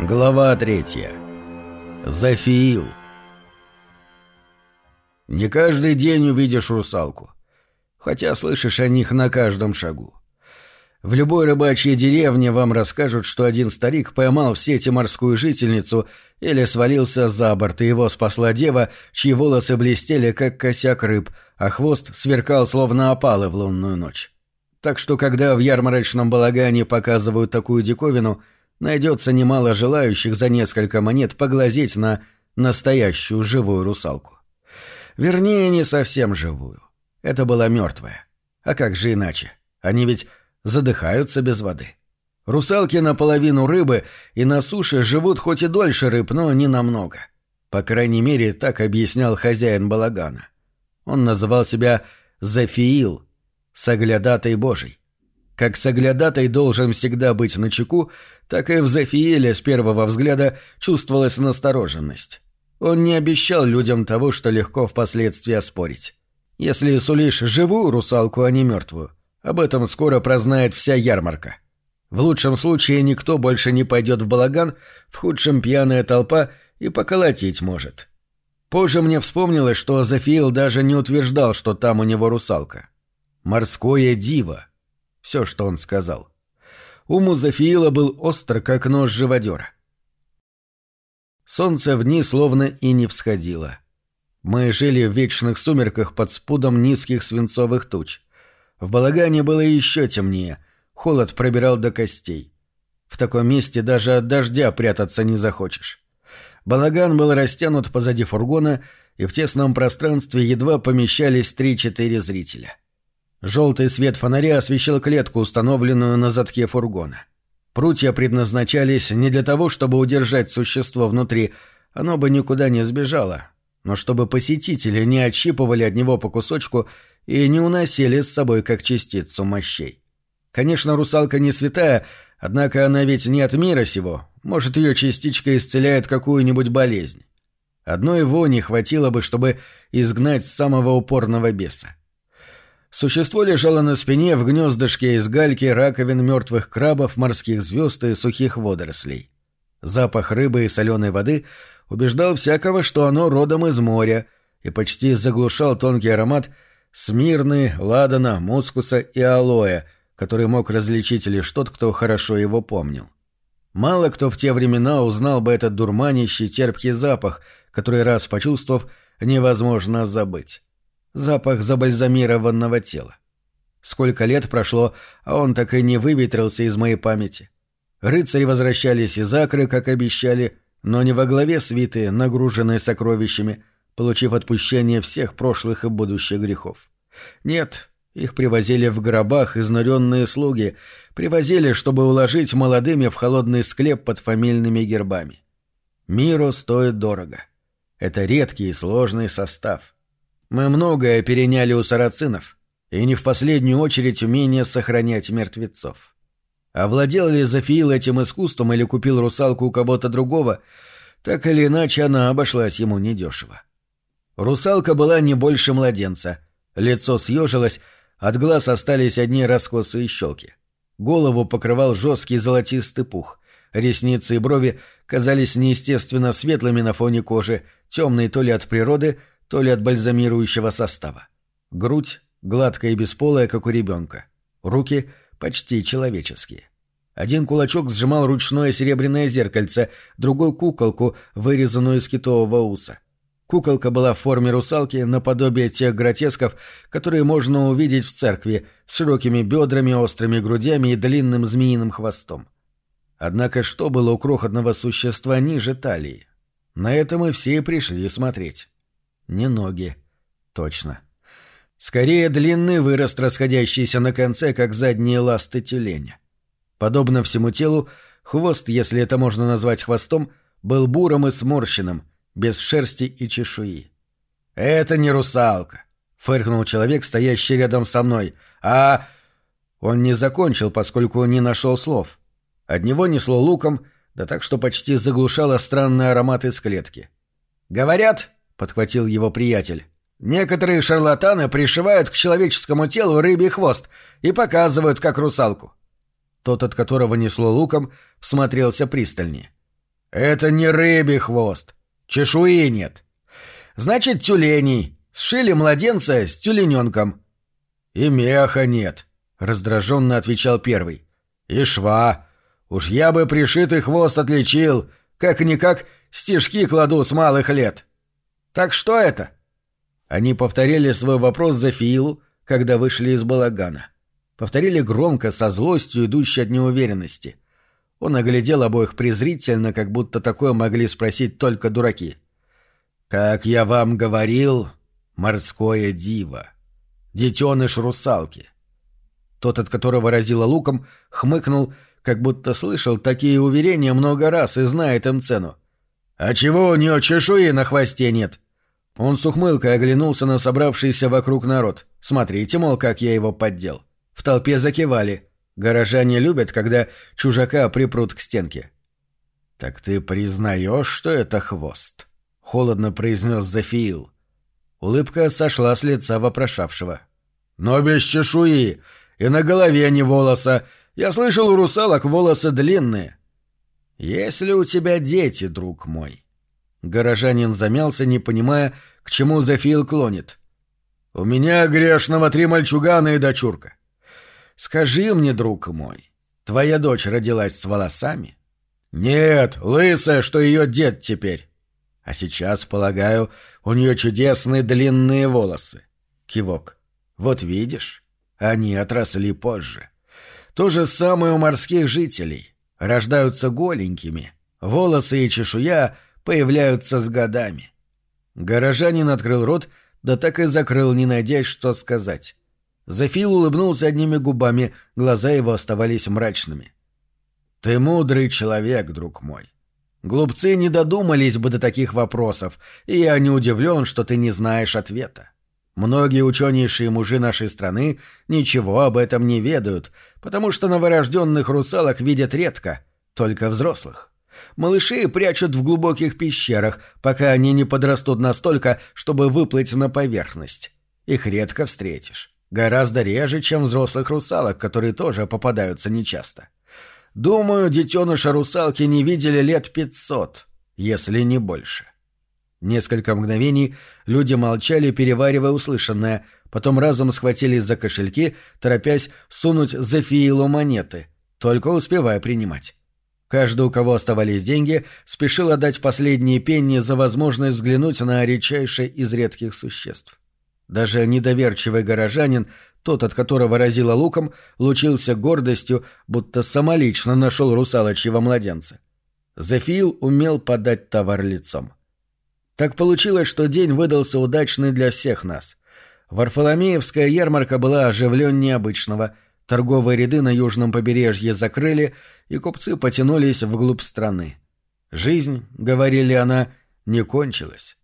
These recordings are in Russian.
Глава третья. Зафиил. Не каждый день увидишь русалку, хотя слышишь о них на каждом шагу. В любой рыбачьей деревне вам расскажут, что один старик поймал в сети морскую жительницу или свалился за борт, и его спасла дева, чьи волосы блестели, как косяк рыб, а хвост сверкал, словно опалы в лунную ночь. Так что, когда в ярмарочном балагане показывают такую диковину – найдется немало желающих за несколько монет поглазеть на настоящую живую русалку. Вернее, не совсем живую. Это была мертвая. А как же иначе? Они ведь задыхаются без воды. Русалки наполовину рыбы и на суше живут хоть и дольше рыб, но не намного. По крайней мере, так объяснял хозяин балагана. Он называл себя Зафиил, соглядатой Божий. Как соглядатай должен всегда быть на чеку, так и в Зафиеле с первого взгляда чувствовалась настороженность. Он не обещал людям того, что легко впоследствии оспорить. Если сулишь живую русалку, а не мертвую, об этом скоро прознает вся ярмарка. В лучшем случае никто больше не пойдет в балаган, в худшем пьяная толпа и поколотить может. Позже мне вспомнилось, что Зафиил даже не утверждал, что там у него русалка. «Морское диво», все, что он сказал. Ум у Зафиила был остр, как нож живодера. Солнце в дни словно и не всходило. Мы жили в вечных сумерках под спудом низких свинцовых туч. В балагане было еще темнее, холод пробирал до костей. В таком месте даже от дождя прятаться не захочешь. Балаган был растянут позади фургона, и в тесном пространстве едва помещались три-четыре зрителя. — Желтый свет фонаря освещал клетку, установленную на задке фургона. Прутья предназначались не для того, чтобы удержать существо внутри, оно бы никуда не сбежало, но чтобы посетители не отщипывали от него по кусочку и не уносили с собой как частицу мощей. Конечно, русалка не святая, однако она ведь не от мира сего, может, ее частичка исцеляет какую-нибудь болезнь. Одной вони хватило бы, чтобы изгнать самого упорного беса. Существо лежало на спине в гнездышке из гальки, раковин мертвых крабов, морских звезд и сухих водорослей. Запах рыбы и соленой воды убеждал всякого, что оно родом из моря, и почти заглушал тонкий аромат смирны, ладана, мускуса и алоэ, который мог различить лишь тот, кто хорошо его помнил. Мало кто в те времена узнал бы этот дурманящий терпкий запах, который, раз почувствовав, невозможно забыть запах забальзамированного тела. Сколько лет прошло, а он так и не выветрился из моей памяти. Рыцари возвращались из Акры, как обещали, но не во главе свиты, нагруженной сокровищами, получив отпущение всех прошлых и будущих грехов. Нет, их привозили в гробах изнуренные слуги, привозили, чтобы уложить молодыми в холодный склеп под фамильными гербами. Миру стоит дорого. Это редкий и сложный состав. Мы многое переняли у сарацинов, и не в последнюю очередь умение сохранять мертвецов. Овладел ли Зафиил этим искусством или купил русалку у кого-то другого, так или иначе она обошлась ему недешево. Русалка была не больше младенца, лицо съежилось, от глаз остались одни раскосы щелки. Голову покрывал жесткий золотистый пух, ресницы и брови казались неестественно светлыми на фоне кожи, темной то ли от природы, то ли от бальзамирующего состава. Грудь гладкая и бесполая, как у ребенка. Руки почти человеческие. Один кулачок сжимал ручное серебряное зеркальце, другой — куколку, вырезанную из китового уса. Куколка была в форме русалки, наподобие тех гротесков, которые можно увидеть в церкви, с широкими бедрами, острыми грудями и длинным змеиным хвостом. Однако что было у крохотного существа ниже талии? На это мы все и пришли смотреть не ноги. Точно. Скорее длинный вырост, расходящийся на конце, как задние ласты тюленя. Подобно всему телу, хвост, если это можно назвать хвостом, был бурым и сморщенным, без шерсти и чешуи. «Это не русалка», — фыркнул человек, стоящий рядом со мной. «А...» Он не закончил, поскольку не нашел слов. От него несло луком, да так, что почти заглушало странный аромат из клетки. «Говорят, — подхватил его приятель. «Некоторые шарлатаны пришивают к человеческому телу рыбий хвост и показывают, как русалку». Тот, от которого несло луком, всмотрелся пристальнее. Это не рыбий хвост. Чешуи нет. Значит, тюленей. Сшили младенца с тюлененком. И меха нет, раздраженно отвечал первый. И шва. Уж я бы пришитый хвост отличил. Как-никак стежки кладу с малых лет. Так что это? Они повторили свой вопрос за Фиилу, когда вышли из балагана. Повторили громко, со злостью, идущей от неуверенности. Он оглядел обоих презрительно, как будто такое могли спросить только дураки. «Как я вам говорил, морское диво. Детеныш русалки». Тот, от которого разило луком, хмыкнул, как будто слышал такие уверения много раз и знает им цену. «А чего у нее чешуи на хвосте нет?» Он с ухмылкой оглянулся на собравшийся вокруг народ. Смотрите, мол, как я его поддел. В толпе закивали. Горожане любят, когда чужака припрут к стенке. «Так ты признаешь, что это хвост?» — холодно произнес Зафиил. Улыбка сошла с лица вопрошавшего. «Но без чешуи! И на голове не волоса! Я слышал, у русалок волосы длинные!» «Если у тебя дети, друг мой?» Горожанин замялся, не понимая, к чему Зафиил клонит. «У меня грешного три мальчугана и дочурка. Скажи мне, друг мой, твоя дочь родилась с волосами?» «Нет, лысая, что ее дед теперь. А сейчас, полагаю, у нее чудесные длинные волосы». Кивок. «Вот видишь, они отросли позже. То же самое у морских жителей. Рождаются голенькими. Волосы и чешуя появляются с годами». Горожанин открыл рот, да так и закрыл, не надеясь, что сказать. Зафил улыбнулся одними губами, глаза его оставались мрачными. «Ты мудрый человек, друг мой. Глупцы не додумались бы до таких вопросов, и я не удивлен, что ты не знаешь ответа. Многие ученейшие мужи нашей страны ничего об этом не ведают, потому что новорожденных русалок видят редко, только взрослых. Малышей прячут в глубоких пещерах, пока они не подрастут настолько, чтобы выплыть на поверхность. Их редко встретишь. Гораздо реже, чем взрослых русалок, которые тоже попадаются нечасто. Думаю, детеныша русалки не видели лет пятьсот, если не больше. Несколько мгновений люди молчали, переваривая услышанное, потом разом схватились за кошельки, торопясь сунуть за фиилу монеты, только успевая принимать. Каждый, у кого оставались деньги, спешил отдать последние пенни за возможность взглянуть на редчайшее из редких существ. Даже недоверчивый горожанин, тот, от которого разило луком, лучился гордостью, будто самолично нашел русалочьего младенца. Зефил умел подать товар лицом. Так получилось, что день выдался удачный для всех нас. Варфоломеевская ярмарка была оживленнее обычного, торговые ряды на южном побережье закрыли, и купцы потянулись вглубь страны. Жизнь, говорили она, не кончилась.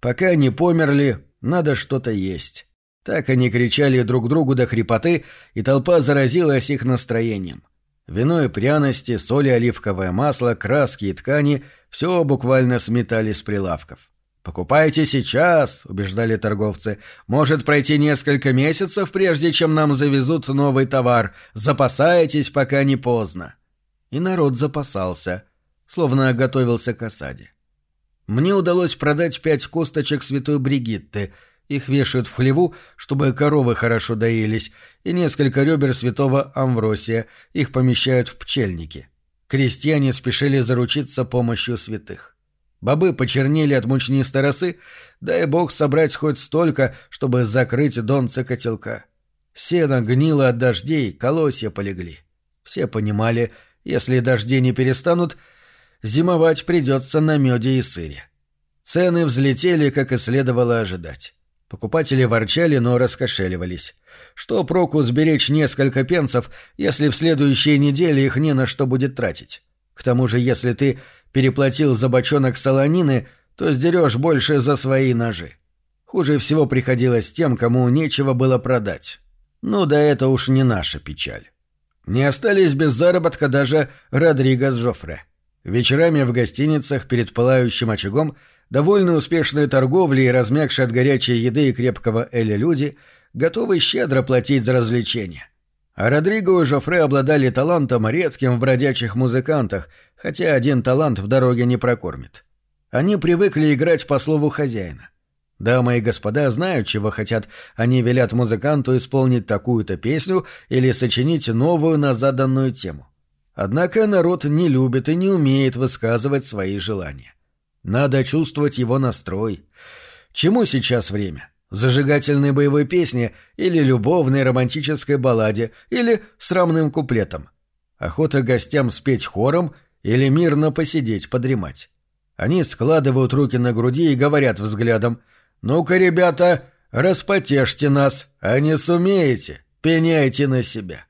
Пока не померли, надо что-то есть. Так они кричали друг другу до хрипоты, и толпа заразилась их настроением. Вино и пряности, соль оливковое масло, краски и ткани — все буквально сметали с прилавков. «Покупайте сейчас», — убеждали торговцы. «Может пройти несколько месяцев, прежде чем нам завезут новый товар. Запасайтесь, пока не поздно». И народ запасался, словно готовился к осаде. Мне удалось продать пять косточек святой Бригитты. Их вешают в хлеву, чтобы коровы хорошо доились, и несколько ребер святого Амвросия. Их помещают в пчельники. Крестьяне спешили заручиться помощью святых. Бобы почернели от мучнистой росы, дай бог собрать хоть столько, чтобы закрыть донце котелка. Сено гнило от дождей, колосья полегли. Все понимали, если дожди не перестанут, зимовать придется на меде и сыре. Цены взлетели, как и следовало ожидать. Покупатели ворчали, но раскошеливались. Что проку сберечь несколько пенсов, если в следующей неделе их не на что будет тратить? К тому же, если ты переплатил за бочонок солонины, то сдерешь больше за свои ножи. Хуже всего приходилось тем, кому нечего было продать. Ну да это уж не наша печаль. Не остались без заработка даже Родриго с Жофре. Вечерами в гостиницах перед пылающим очагом, довольно успешной торговлей и размягшие от горячей еды и крепкого эля люди, готовы щедро платить за развлечения. А Родриго и Жофре обладали талантом редким в бродячих музыкантах, хотя один талант в дороге не прокормит. Они привыкли играть по слову хозяина. Дамы и господа знают, чего хотят. Они велят музыканту исполнить такую-то песню или сочинить новую на заданную тему. Однако народ не любит и не умеет высказывать свои желания. Надо чувствовать его настрой. Чему сейчас время? Зажигательной боевой песни или любовной романтической балладе или срамным куплетом? Охота гостям спеть хором или мирно посидеть, подремать? Они складывают руки на груди и говорят взглядом «Ну-ка, ребята, распотешьте нас, а не сумеете, пеняйте на себя».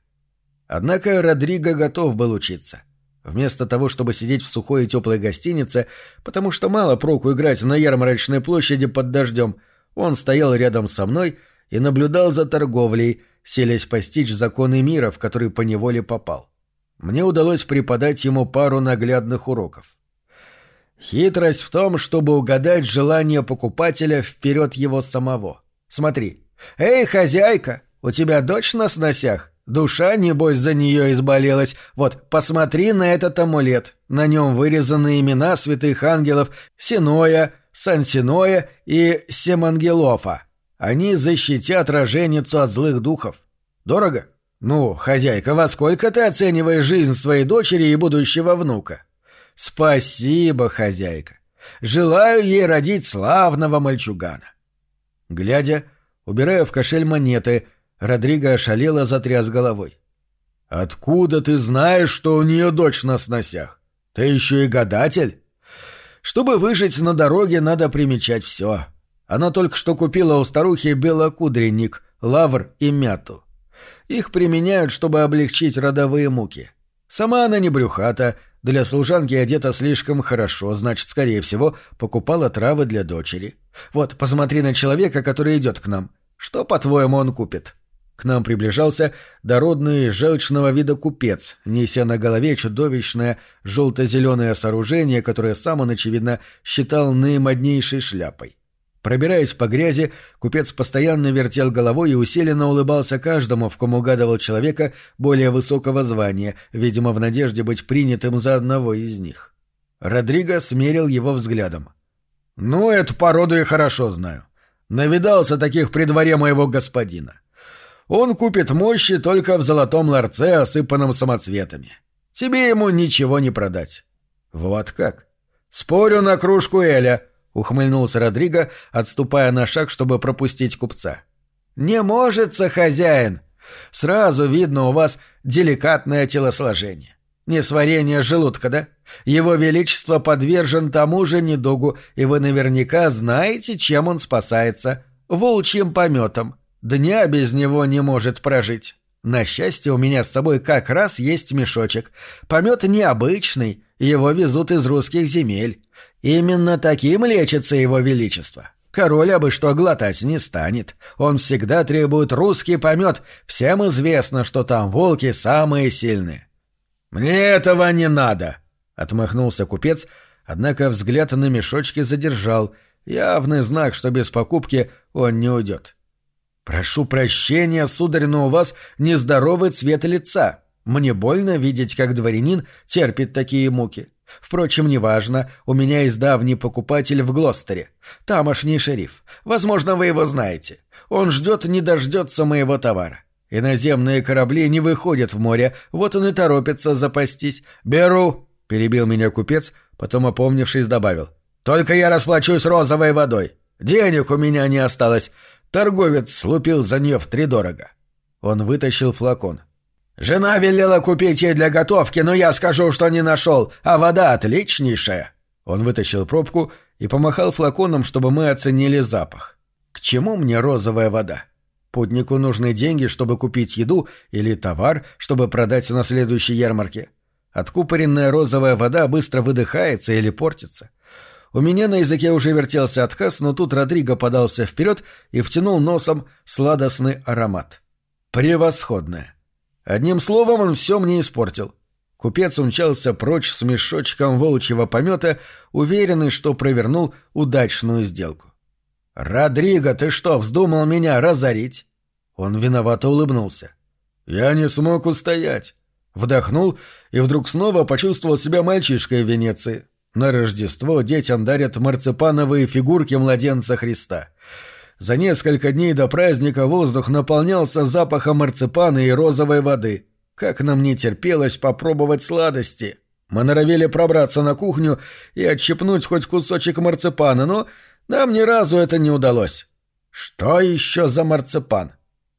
Однако Родриго готов был учиться. Вместо того, чтобы сидеть в сухой и теплой гостинице, потому что мало проку играть на ярмарочной площади под дождем, он стоял рядом со мной и наблюдал за торговлей, селясь постичь законы мира, в который поневоле попал. Мне удалось преподать ему пару наглядных уроков. Хитрость в том, чтобы угадать желание покупателя вперед его самого. Смотри. «Эй, хозяйка, у тебя дочь на сносях? Душа, небось, за нее изболелась. Вот, посмотри на этот амулет. На нем вырезаны имена святых ангелов Синоя, Сансиноя и Семангелофа. Они защитят роженицу от злых духов. Дорого? Ну, хозяйка, во сколько ты оцениваешь жизнь своей дочери и будущего внука?» «Спасибо, хозяйка. Желаю ей родить славного мальчугана». Глядя, убирая в кошель монеты, Родриго ошалело затряс головой. «Откуда ты знаешь, что у нее дочь на сносях? Ты еще и гадатель?» «Чтобы выжить на дороге, надо примечать все. Она только что купила у старухи белокудренник, лавр и мяту. Их применяют, чтобы облегчить родовые муки. Сама она не брюхата, для служанки одета слишком хорошо, значит, скорее всего, покупала травы для дочери. Вот, посмотри на человека, который идет к нам. Что, по-твоему, он купит?» К нам приближался дородный желчного вида купец, неся на голове чудовищное желто-зеленое сооружение, которое сам он, очевидно, считал наимоднейшей шляпой. Пробираясь по грязи, купец постоянно вертел головой и усиленно улыбался каждому, в ком угадывал человека более высокого звания, видимо, в надежде быть принятым за одного из них. Родриго смерил его взглядом. «Ну, эту породу я хорошо знаю. Навидался таких при дворе моего господина. Он купит мощи только в золотом ларце, осыпанном самоцветами. Тебе ему ничего не продать». «Вот как?» «Спорю на кружку Эля», — ухмыльнулся Родриго, отступая на шаг, чтобы пропустить купца. «Не можется, хозяин! Сразу видно у вас деликатное телосложение. Несварение желудка, да? Его Величество подвержен тому же недугу, и вы наверняка знаете, чем он спасается. Волчьим пометом. Дня без него не может прожить. На счастье, у меня с собой как раз есть мешочек. Помет необычный, его везут из русских земель. Именно таким лечится его величество. Король абы что глотать не станет. Он всегда требует русский помет. Всем известно, что там волки самые сильные. «Мне этого не надо!» — отмахнулся купец, однако взгляд на мешочки задержал. Явный знак, что без покупки он не уйдет. «Прошу прощения, сударь, но у вас нездоровый цвет лица. Мне больно видеть, как дворянин терпит такие муки. Впрочем, неважно, у меня есть давний покупатель в Глостере. Тамошний шериф. Возможно, вы его знаете. Он ждет, не дождется моего товара. Иноземные корабли не выходят в море, вот он и торопится запастись. «Беру!» — перебил меня купец, потом, опомнившись, добавил. «Только я расплачусь розовой водой. Денег у меня не осталось. Торговец слупил за нее втридорого». Он вытащил флакон. «Жена велела купить ей для готовки, но я скажу, что не нашел, а вода отличнейшая». Он вытащил пробку и помахал флаконом, чтобы мы оценили запах. «К чему мне розовая вода? Путнику нужны деньги, чтобы купить еду или товар, чтобы продать на следующей ярмарке. Откупоренная розовая вода быстро выдыхается или портится. У меня на языке уже вертелся отказ, но тут Родриго подался вперед и втянул носом сладостный аромат. Превосходное. Одним словом, он все мне испортил. Купец умчался прочь с мешочком волчьего помета, уверенный, что провернул удачную сделку. «Родриго, ты что, вздумал меня разорить?» Он виновато улыбнулся. Я не смог устоять. Вдохнул и вдруг снова почувствовал себя мальчишкой в Венеции. На Рождество детям дарят марципановые фигурки младенца Христа. За несколько дней до праздника воздух наполнялся запахом марципана и розовой воды. Как нам не терпелось попробовать сладости. Мы норовили пробраться на кухню и отщепнуть хоть кусочек марципана, но нам ни разу это не удалось. Что еще за марципан?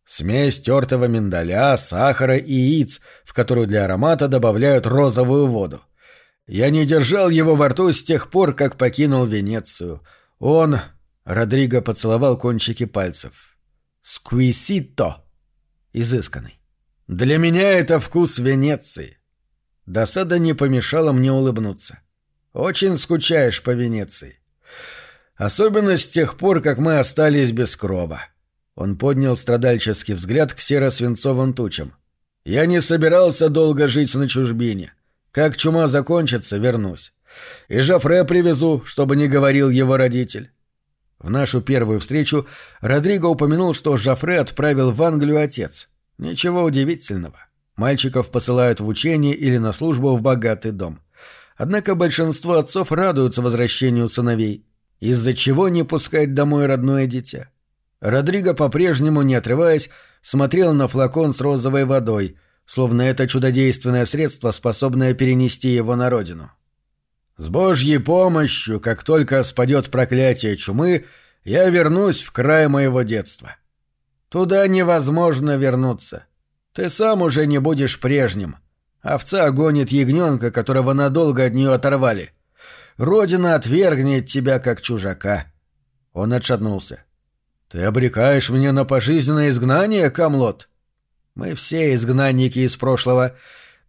Смесь тертого миндаля, сахара и яиц, в которую для аромата добавляют розовую воду. Я не держал его во рту с тех пор, как покинул Венецию. Он... Родриго поцеловал кончики пальцев. «Сквисито!» Изысканный. «Для меня это вкус Венеции». Досада не помешала мне улыбнуться. «Очень скучаешь по Венеции. Особенно с тех пор, как мы остались без крова». Он поднял страдальческий взгляд к серо-свинцовым тучам. «Я не собирался долго жить на чужбине. Как чума закончится, вернусь. И Жафре привезу, чтобы не говорил его родитель». В нашу первую встречу Родриго упомянул, что Жафре отправил в Англию отец. Ничего удивительного. Мальчиков посылают в учение или на службу в богатый дом. Однако большинство отцов радуются возвращению сыновей, из-за чего не пускать домой родное дитя. Родриго, по-прежнему не отрываясь, смотрел на флакон с розовой водой, словно это чудодейственное средство, способное перенести его на родину. «С Божьей помощью, как только спадет проклятие чумы, я вернусь в край моего детства. Туда невозможно вернуться. Ты сам уже не будешь прежним. Овца гонит ягненка, которого надолго от нее оторвали. Родина отвергнет тебя, как чужака». Он отшатнулся. «Ты обрекаешь меня на пожизненное изгнание, Камлот?» «Мы все изгнанники из прошлого.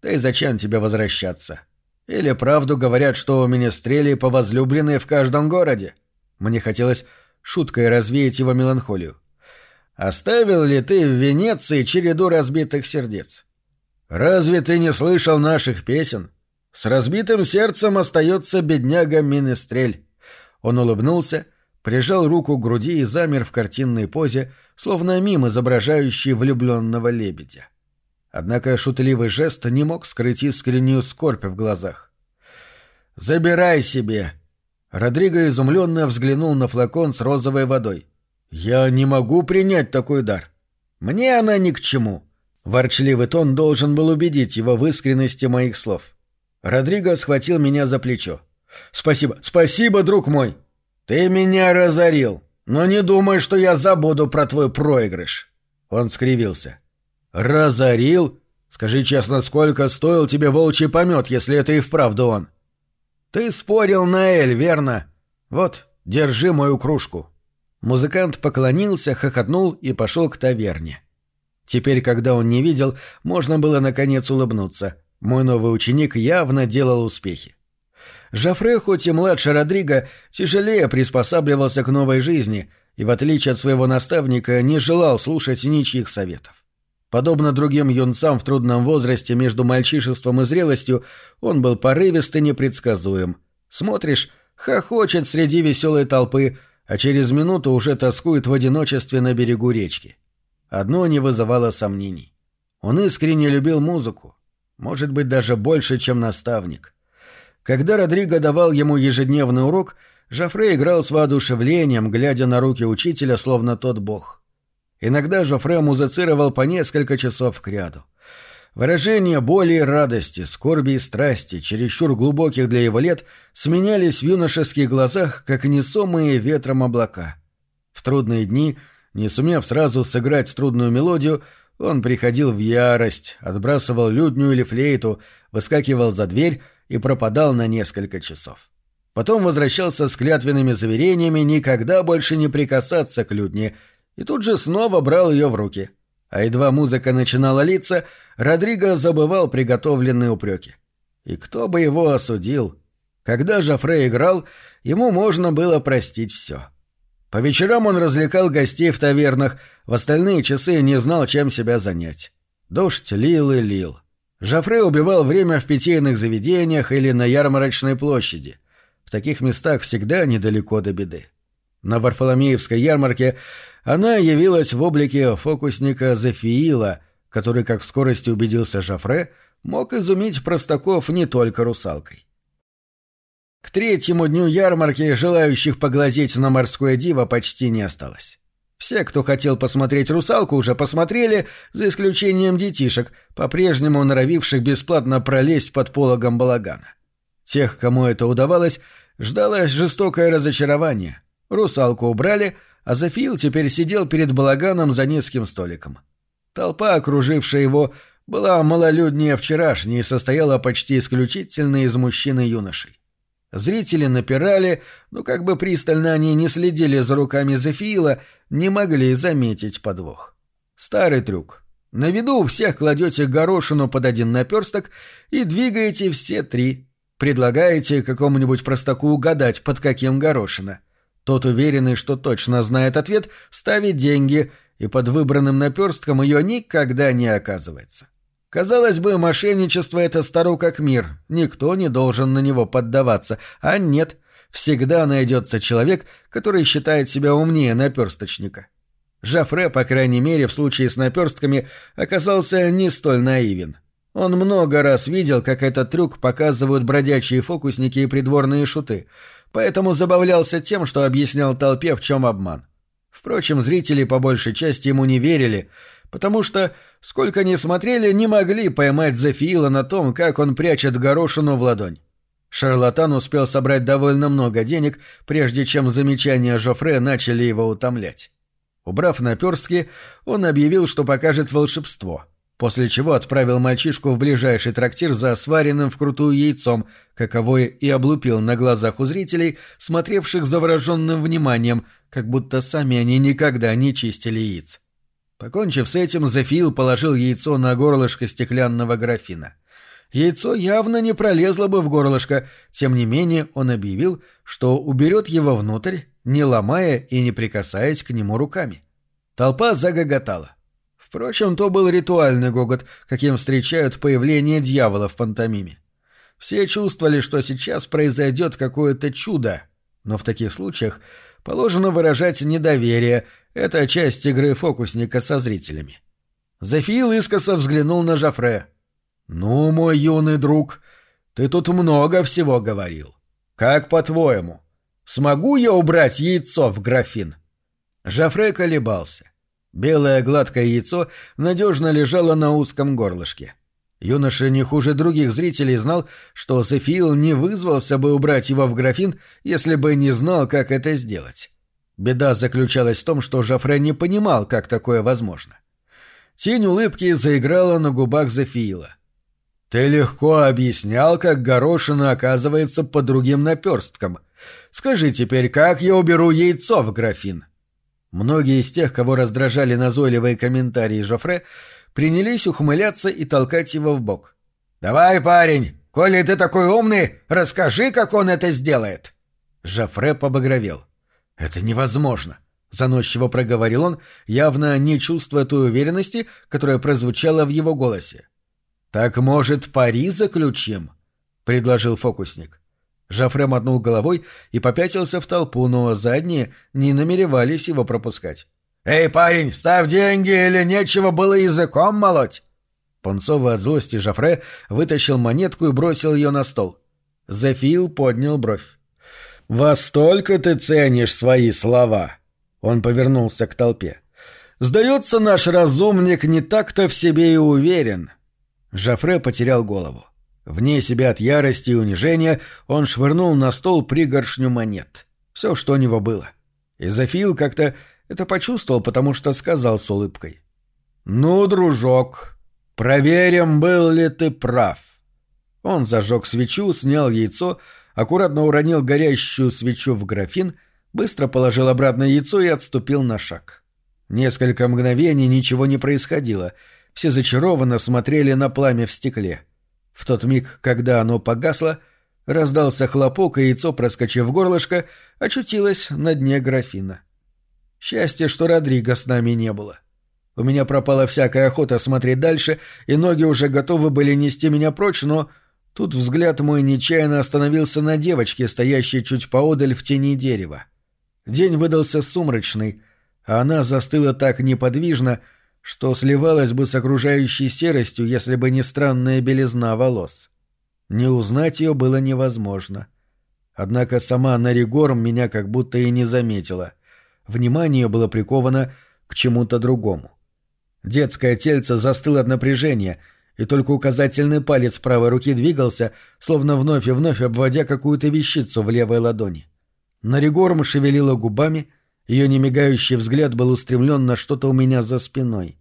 Да и зачем тебе возвращаться? Или правду говорят, что у меня стрели по возлюбленной в каждом городе?» Мне хотелось шуткой развеять его меланхолию. «Оставил ли ты в Венеции череду разбитых сердец? Разве ты не слышал наших песен? С разбитым сердцем остается бедняга Минестрель». Он улыбнулся прижал руку к груди и замер в картинной позе, словно мим, изображающий влюбленного лебедя. Однако шутливый жест не мог скрыть искреннюю скорбь в глазах. «Забирай себе!» Родриго изумленно взглянул на флакон с розовой водой. «Я не могу принять такой дар. Мне она ни к чему». Ворчливый тон должен был убедить его в искренности моих слов. Родриго схватил меня за плечо. «Спасибо, спасибо, друг мой!» «Ты меня разорил, но не думай, что я забуду про твой проигрыш». Он скривился. «Разорил? Скажи честно, сколько стоил тебе волчий помет, если это и вправду он?» «Ты спорил на Эль, верно? Вот, держи мою кружку». Музыкант поклонился, хохотнул и пошел к таверне. Теперь, когда он не видел, можно было наконец улыбнуться. Мой новый ученик явно делал успехи. Жафре, хоть и младше Родриго, тяжелее приспосабливался к новой жизни и, в отличие от своего наставника, не желал слушать ничьих советов. Подобно другим юнцам в трудном возрасте между мальчишеством и зрелостью, он был порывист и непредсказуем. Смотришь, хохочет среди веселой толпы, а через минуту уже тоскует в одиночестве на берегу речки. Одно не вызывало сомнений. Он искренне любил музыку, может быть, даже больше, чем наставник. Когда Родриго давал ему ежедневный урок, Жофре играл с воодушевлением, глядя на руки учителя, словно тот бог. Иногда Жофре музицировал по несколько часов кряду. Выражения боли и радости, скорби и страсти, чересчур глубоких для его лет, сменялись в юношеских глазах, как несомые ветром облака. В трудные дни, не сумев сразу сыграть трудную мелодию, он приходил в ярость, отбрасывал лютню или флейту, выскакивал за дверь и пропадал на несколько часов. Потом возвращался с клятвенными заверениями никогда больше не прикасаться к людне, и тут же снова брал ее в руки. А едва музыка начинала литься, Родриго забывал приготовленные упреки. И кто бы его осудил? Когда Жофре играл, ему можно было простить все. По вечерам он развлекал гостей в тавернах, в остальные часы не знал, чем себя занять. Дождь лил и лил. Жофре убивал время в питейных заведениях или на ярмарочной площади. В таких местах всегда недалеко до беды. На Варфоломеевской ярмарке она явилась в облике фокусника Зефиила, который, как в скорости убедился Жафре, мог изумить простаков не только русалкой. К третьему дню ярмарки желающих поглазеть на морское диво почти не осталось. Все, кто хотел посмотреть русалку, уже посмотрели, за исключением детишек, по-прежнему норовивших бесплатно пролезть под пологом балагана. Тех, кому это удавалось, ждалось жестокое разочарование. Русалку убрали, а Зафил теперь сидел перед балаганом за низким столиком. Толпа, окружившая его, была малолюднее вчерашней и состояла почти исключительно из мужчин и юношей. Зрители напирали, но как бы пристально они не следили за руками Зефиила, не могли заметить подвох. Старый трюк. На виду у всех кладете горошину под один наперсток и двигаете все три. Предлагаете какому-нибудь простаку угадать, под каким горошина. Тот, уверенный, что точно знает ответ, ставит деньги, и под выбранным наперстком ее никогда не оказывается. Казалось бы, мошенничество — это старо как мир, никто не должен на него поддаваться, а нет, всегда найдется человек, который считает себя умнее наперсточника. Жафре, по крайней мере, в случае с наперстками, оказался не столь наивен. Он много раз видел, как этот трюк показывают бродячие фокусники и придворные шуты, поэтому забавлялся тем, что объяснял толпе, в чем обман. Впрочем, зрители по большей части ему не верили, потому что, сколько ни смотрели, не могли поймать Зефиила на том, как он прячет горошину в ладонь. Шарлатан успел собрать довольно много денег, прежде чем замечания Жофре начали его утомлять. Убрав наперстки, он объявил, что покажет волшебство, после чего отправил мальчишку в ближайший трактир за сваренным вкрутую яйцом, каковое и облупил на глазах у зрителей, смотревших завороженным вниманием, как будто сами они никогда не чистили яиц. Покончив с этим, Зефил положил яйцо на горлышко стеклянного графина. Яйцо явно не пролезло бы в горлышко, тем не менее он объявил, что уберет его внутрь, не ломая и не прикасаясь к нему руками. Толпа загоготала. Впрочем, то был ритуальный гогот, каким встречают появление дьявола в пантомиме. Все чувствовали, что сейчас произойдет какое-то чудо, но в таких случаях положено выражать недоверие, это часть игры фокусника со зрителями. Зефил искоса взглянул на Жафре. «Ну, мой юный друг, ты тут много всего говорил. Как по-твоему, смогу я убрать яйцо в графин?» Жафре колебался. Белое гладкое яйцо надежно лежало на узком горлышке. Юноша не хуже других зрителей знал, что Зефил не вызвался бы убрать его в графин, если бы не знал, как это сделать. Беда заключалась в том, что Жофре не понимал, как такое возможно. Тень улыбки заиграла на губах Зефиила. «Ты легко объяснял, как горошина оказывается под другим наперстком. Скажи теперь, как я уберу яйцо в графин?» Многие из тех, кого раздражали назойливые комментарии Жофре, принялись ухмыляться и толкать его в бок. «Давай, парень, коли ты такой умный, расскажи, как он это сделает!» Жофре побагровел. «Это невозможно», — заносчиво проговорил он, явно не чувствуя той уверенности, которая прозвучала в его голосе. «Так, может, пари заключим?» — предложил фокусник. Жафре мотнул головой и попятился в толпу, но задние не намеревались его пропускать. «Эй, парень, ставь деньги или нечего было языком молоть!» Пунцовый от злости Жафре вытащил монетку и бросил ее на стол. Зефил поднял бровь. «Во столько ты ценишь свои слова!» Он повернулся к толпе. «Сдается, наш разумник не так-то в себе и уверен». Жафре потерял голову. Вне себя от ярости и унижения он швырнул на стол пригоршню монет. Все, что у него было. И Зафил как-то это почувствовал, потому что сказал с улыбкой. «Ну, дружок, проверим, был ли ты прав». Он зажег свечу, снял яйцо, аккуратно уронил горящую свечу в графин, быстро положил обратно яйцо и отступил на шаг. Несколько мгновений ничего не происходило, все зачарованно смотрели на пламя в стекле. В тот миг, когда оно погасло, раздался хлопок, и яйцо, проскочив в горлышко, очутилось на дне графина. Счастье, что Родриго с нами не было. У меня пропала всякая охота смотреть дальше, и ноги уже готовы были нести меня прочь, но Тут взгляд мой нечаянно остановился на девочке, стоящей чуть поодаль в тени дерева. День выдался сумрачный, а она застыла так неподвижно, что сливалось бы с окружающей серостью, если бы не странная белизна волос. Не узнать ее было невозможно. Однако сама Наригорм меня как будто и не заметила. Внимание было приковано к чему-то другому. Детское тельце застыло от напряжения, и только указательный палец правой руки двигался, словно вновь и вновь обводя какую-то вещицу в левой ладони. Наригорм шевелила губами, ее немигающий взгляд был устремлен на что-то у меня за спиной.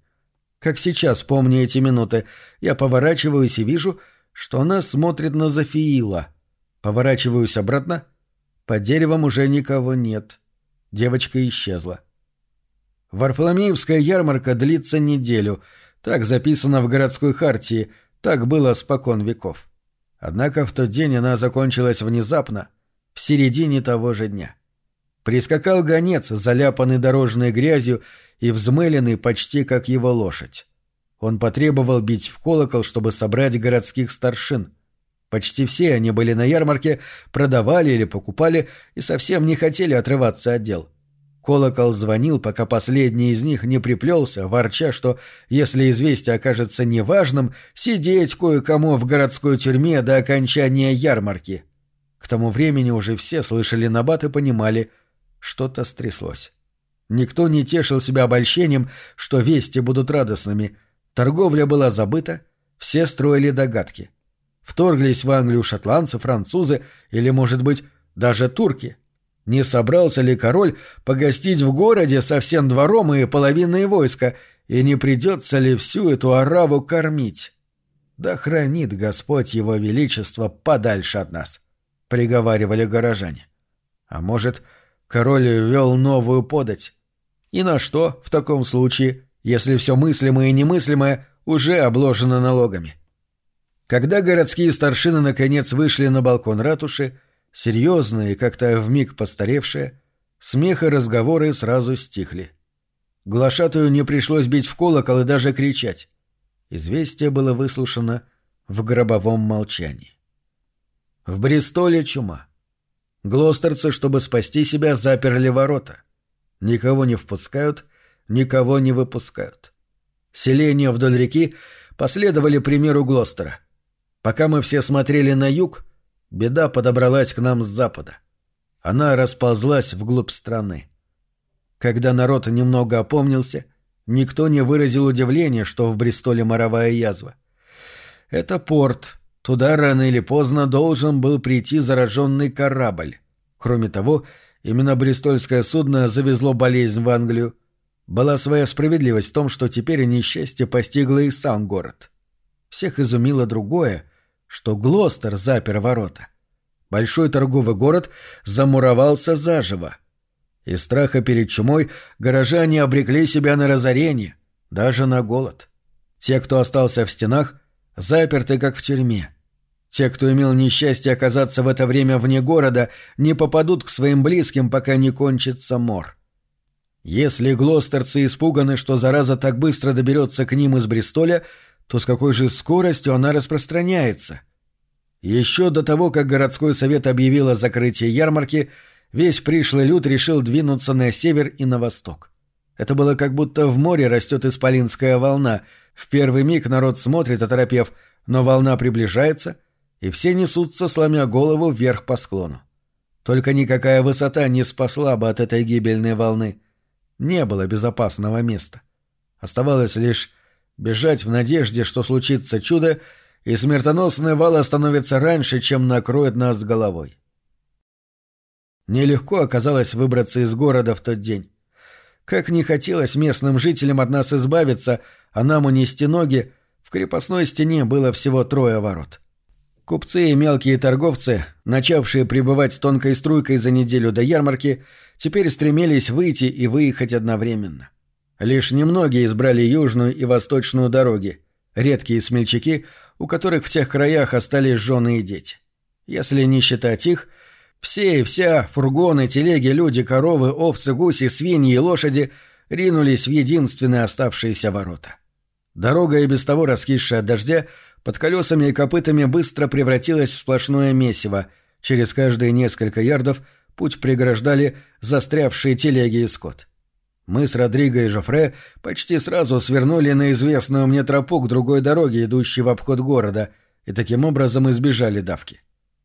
Как сейчас, помню эти минуты, я поворачиваюсь и вижу, что она смотрит на Зафиила. Поворачиваюсь обратно. Под деревом уже никого нет. Девочка исчезла. Варфоломеевская ярмарка длится неделю. Так записано в городской хартии. Так было спокон веков. Однако в тот день она закончилась внезапно, в середине того же дня. Прискакал гонец, заляпанный дорожной грязью и взмыленный почти как его лошадь. Он потребовал бить в колокол, чтобы собрать городских старшин. Почти все они были на ярмарке, продавали или покупали и совсем не хотели отрываться от дел. Колокол звонил, пока последний из них не приплелся, ворча, что, если известие окажется неважным, сидеть кое-кому в городской тюрьме до окончания ярмарки. К тому времени уже все слышали набат и понимали, что-то стряслось. Никто не тешил себя обольщением, что вести будут радостными. Торговля была забыта, все строили догадки — Вторглись в Англию шотландцы, французы или, может быть, даже турки. Не собрался ли король погостить в городе со всем двором и половиной войска, и не придется ли всю эту ораву кормить? Да хранит Господь его величество подальше от нас, — приговаривали горожане. А может, король ввел новую подать? И на что в таком случае, если все мыслимое и немыслимое уже обложено налогами? — когда городские старшины наконец вышли на балкон ратуши, серьезные как-то вмиг постаревшие, смех и разговоры сразу стихли. Глашатую не пришлось бить в колокол и даже кричать. Известие было выслушано в гробовом молчании. В Бристоле чума. Глостерцы, чтобы спасти себя, заперли ворота. Никого не впускают, никого не выпускают. Селения вдоль реки последовали примеру Глостера. Пока мы все смотрели на юг, беда подобралась к нам с запада. Она расползлась вглубь страны. Когда народ немного опомнился, никто не выразил удивления, что в Бристоле моровая язва. Это порт. Туда рано или поздно должен был прийти зараженный корабль. Кроме того, именно бристольское судно завезло болезнь в Англию. Была своя справедливость в том, что теперь несчастье постигло и сам город. Всех изумило другое, что Глостер запер ворота. Большой торговый город замуровался заживо. Из страха перед чумой горожане обрекли себя на разорение, даже на голод. Те, кто остался в стенах, заперты как в тюрьме. Те, кто имел несчастье оказаться в это время вне города, не попадут к своим близким, пока не кончится мор. Если глостерцы испуганы, что зараза так быстро доберется к ним из Бристоля, то с какой же скоростью она распространяется? Еще до того, как городской совет объявил о закрытии ярмарки, весь пришлый люд решил двинуться на север и на восток. Это было как будто в море растет исполинская волна. В первый миг народ смотрит, оторопев, но волна приближается, и все несутся, сломя голову вверх по склону. Только никакая высота не спасла бы от этой гибельной волны. Не было безопасного места. Оставалось лишь бежать в надежде, что случится чудо, и смертоносный вал остановится раньше, чем накроет нас головой. Нелегко оказалось выбраться из города в тот день. Как не хотелось местным жителям от нас избавиться, а нам унести ноги, в крепостной стене было всего трое ворот. Купцы и мелкие торговцы, начавшие пребывать тонкой струйкой за неделю до ярмарки, теперь стремились выйти и выехать одновременно. Лишь немногие избрали южную и восточную дороги. Редкие смельчаки, у которых в тех краях остались жены и дети. Если не считать их, все и вся, фургоны, телеги, люди, коровы, овцы, гуси, свиньи и лошади ринулись в единственные оставшиеся ворота. Дорога, и без того раскисшая от дождя, под колесами и копытами быстро превратилась в сплошное месиво. Через каждые несколько ярдов путь преграждали застрявшие телеги и скот. Мы с Родриго и Жофре почти сразу свернули на известную мне тропу к другой дороге, идущей в обход города, и таким образом избежали давки.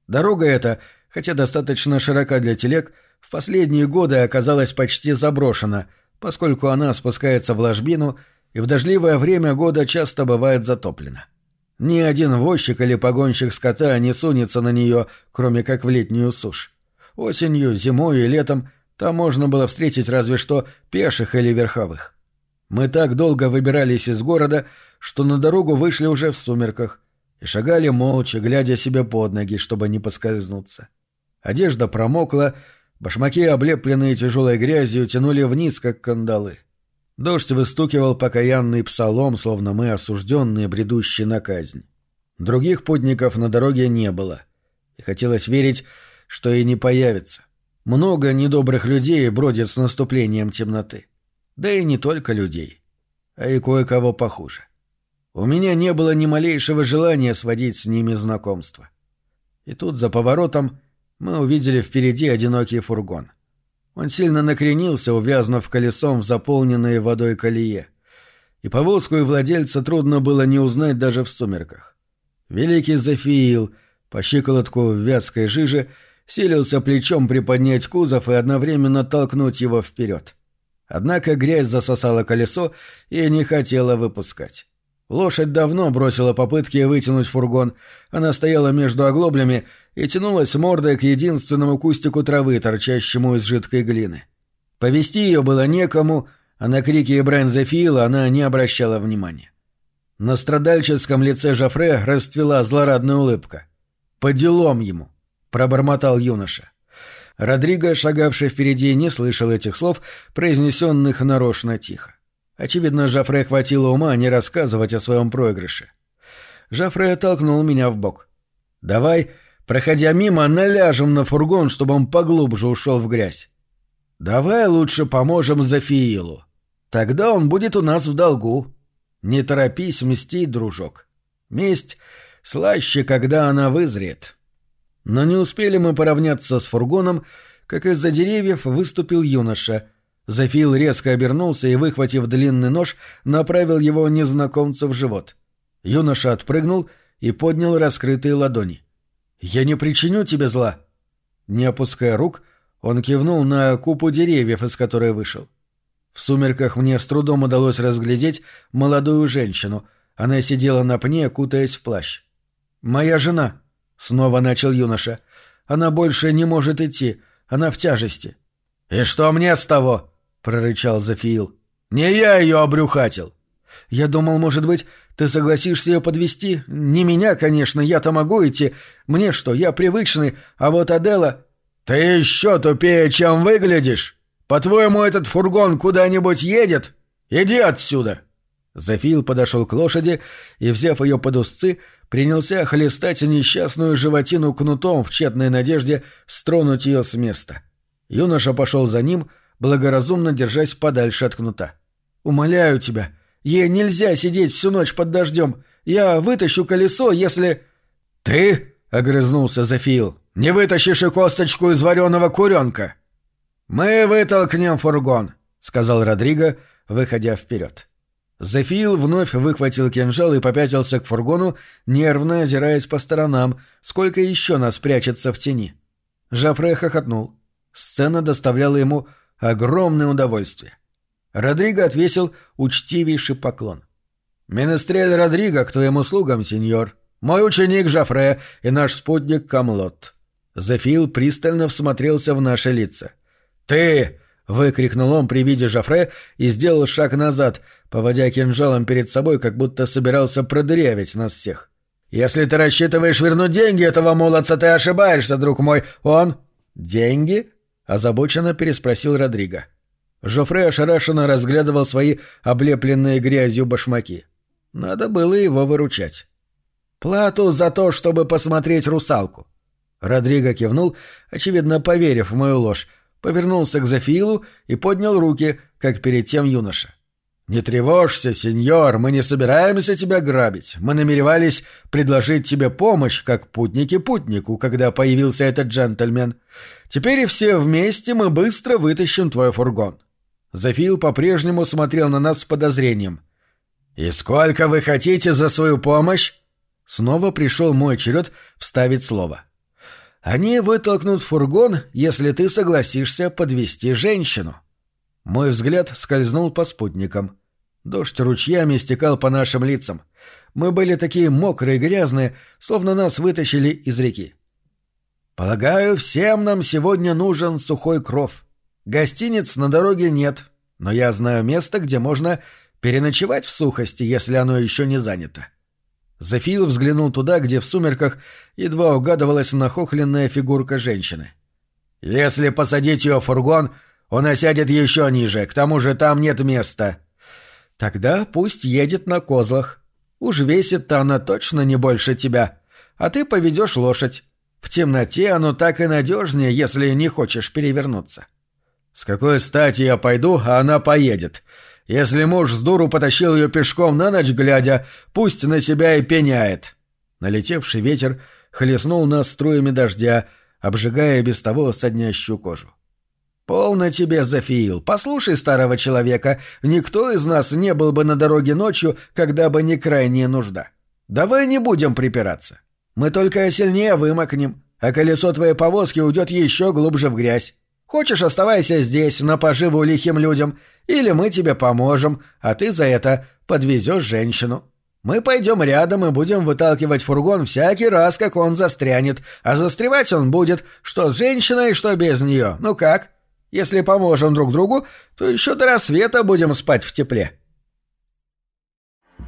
Дорога эта, хотя достаточно широка для телег, в последние годы оказалась почти заброшена, поскольку она спускается в ложбину и в дождливое время года часто бывает затоплена. Ни один возчик или погонщик скота не сунется на нее, кроме как в летнюю сушь. Осенью, зимой и летом там можно было встретить разве что пеших или верховых. Мы так долго выбирались из города, что на дорогу вышли уже в сумерках и шагали молча, глядя себе под ноги, чтобы не поскользнуться. Одежда промокла, башмаки, облепленные тяжелой грязью, тянули вниз, как кандалы. Дождь выстукивал покаянный псалом, словно мы осужденные, бредущие на казнь. Других путников на дороге не было, и хотелось верить, что и не появится. Много недобрых людей бродит с наступлением темноты. Да и не только людей, а и кое-кого похуже. У меня не было ни малейшего желания сводить с ними знакомство. И тут за поворотом мы увидели впереди одинокий фургон. Он сильно накренился, увязнув колесом в заполненной водой колее. И повозку и владельца трудно было не узнать даже в сумерках. Великий Зафиил, по щиколотку в вязкой жиже, силился плечом приподнять кузов и одновременно толкнуть его вперед. Однако грязь засосала колесо и не хотела выпускать. Лошадь давно бросила попытки вытянуть фургон. Она стояла между оглоблями и тянулась мордой к единственному кустику травы, торчащему из жидкой глины. Повести ее было некому, а на крики Зефиила она не обращала внимания. На страдальческом лице Жафре расцвела злорадная улыбка. «По делам ему!» — пробормотал юноша. Родриго, шагавший впереди, не слышал этих слов, произнесенных нарочно тихо. Очевидно, Жафре хватило ума не рассказывать о своем проигрыше. Жафре толкнул меня в бок. «Давай, проходя мимо, наляжем на фургон, чтобы он поглубже ушел в грязь. Давай лучше поможем Зафиилу. Тогда он будет у нас в долгу. Не торопись мстить, дружок. Месть слаще, когда она вызреет». Но не успели мы поравняться с фургоном, как из-за деревьев выступил юноша. Зафил резко обернулся и, выхватив длинный нож, направил его незнакомцу в живот. Юноша отпрыгнул и поднял раскрытые ладони. «Я не причиню тебе зла!» Не опуская рук, он кивнул на купу деревьев, из которой вышел. В сумерках мне с трудом удалось разглядеть молодую женщину. Она сидела на пне, кутаясь в плащ. «Моя жена!» Снова начал юноша. Она больше не может идти. Она в тяжести. И что мне с того? прорычал Зафиил. Не я ее обрюхатил. Я думал, может быть, ты согласишься ее подвести? Не меня, конечно, я-то могу идти. Мне что, я привычный, а вот Адела... Ты еще тупее, чем выглядишь. По-твоему, этот фургон куда-нибудь едет? Иди отсюда. Зафиил подошел к лошади и, взяв ее под узцы, принялся хлестать несчастную животину кнутом в тщетной надежде стронуть ее с места. Юноша пошел за ним, благоразумно держась подальше от кнута. «Умоляю тебя, ей нельзя сидеть всю ночь под дождем. Я вытащу колесо, если...» «Ты?» — огрызнулся Зафиил. «Не вытащишь и косточку из вареного куренка!» «Мы вытолкнем фургон», — сказал Родриго, выходя вперед. Зефил вновь выхватил кинжал и попятился к фургону, нервно озираясь по сторонам, сколько еще нас прячется в тени. Жафре хохотнул. Сцена доставляла ему огромное удовольствие. Родриго отвесил учтивейший поклон. «Менестрель Родриго к твоим услугам, сеньор. Мой ученик Жафре и наш спутник Камлот». Зефил пристально всмотрелся в наши лица. «Ты!» — выкрикнул он при виде Жафре и сделал шаг назад, поводя кинжалом перед собой, как будто собирался продырявить нас всех. «Если ты рассчитываешь вернуть деньги этого молодца, ты ошибаешься, друг мой. Он...» «Деньги?» — озабоченно переспросил Родриго. Жофре ошарашенно разглядывал свои облепленные грязью башмаки. Надо было его выручать. «Плату за то, чтобы посмотреть русалку». Родриго кивнул, очевидно, поверив в мою ложь, повернулся к Зафилу и поднял руки, как перед тем юноша. «Не тревожься, сеньор, мы не собираемся тебя грабить. Мы намеревались предложить тебе помощь, как путники путнику, когда появился этот джентльмен. Теперь и все вместе мы быстро вытащим твой фургон». Зафил по-прежнему смотрел на нас с подозрением. «И сколько вы хотите за свою помощь?» Снова пришел мой черед вставить слово. «Они вытолкнут фургон, если ты согласишься подвести женщину». Мой взгляд скользнул по спутникам. Дождь ручьями стекал по нашим лицам. Мы были такие мокрые и грязные, словно нас вытащили из реки. «Полагаю, всем нам сегодня нужен сухой кров. Гостиниц на дороге нет, но я знаю место, где можно переночевать в сухости, если оно еще не занято». Зафил взглянул туда, где в сумерках едва угадывалась нахохленная фигурка женщины. «Если посадить ее в фургон, он осядет еще ниже, к тому же там нет места». «Тогда пусть едет на козлах. Уж весит-то она точно не больше тебя, а ты поведешь лошадь. В темноте оно так и надежнее, если не хочешь перевернуться». «С какой стати я пойду, а она поедет? Если муж с дуру потащил ее пешком на ночь глядя, пусть на себя и пеняет. Налетевший ветер хлестнул нас струями дождя, обжигая без того соднящую кожу. «Полно тебе, Зафиил, послушай старого человека, никто из нас не был бы на дороге ночью, когда бы не крайняя нужда. Давай не будем припираться. Мы только сильнее вымокнем, а колесо твоей повозки уйдет еще глубже в грязь. Хочешь, оставайся здесь, на поживу лихим людям, или мы тебе поможем, а ты за это подвезешь женщину. Мы пойдем рядом и будем выталкивать фургон всякий раз, как он застрянет, а застревать он будет, что с женщиной, что без нее. Ну как? Если поможем друг другу, то еще до рассвета будем спать в тепле».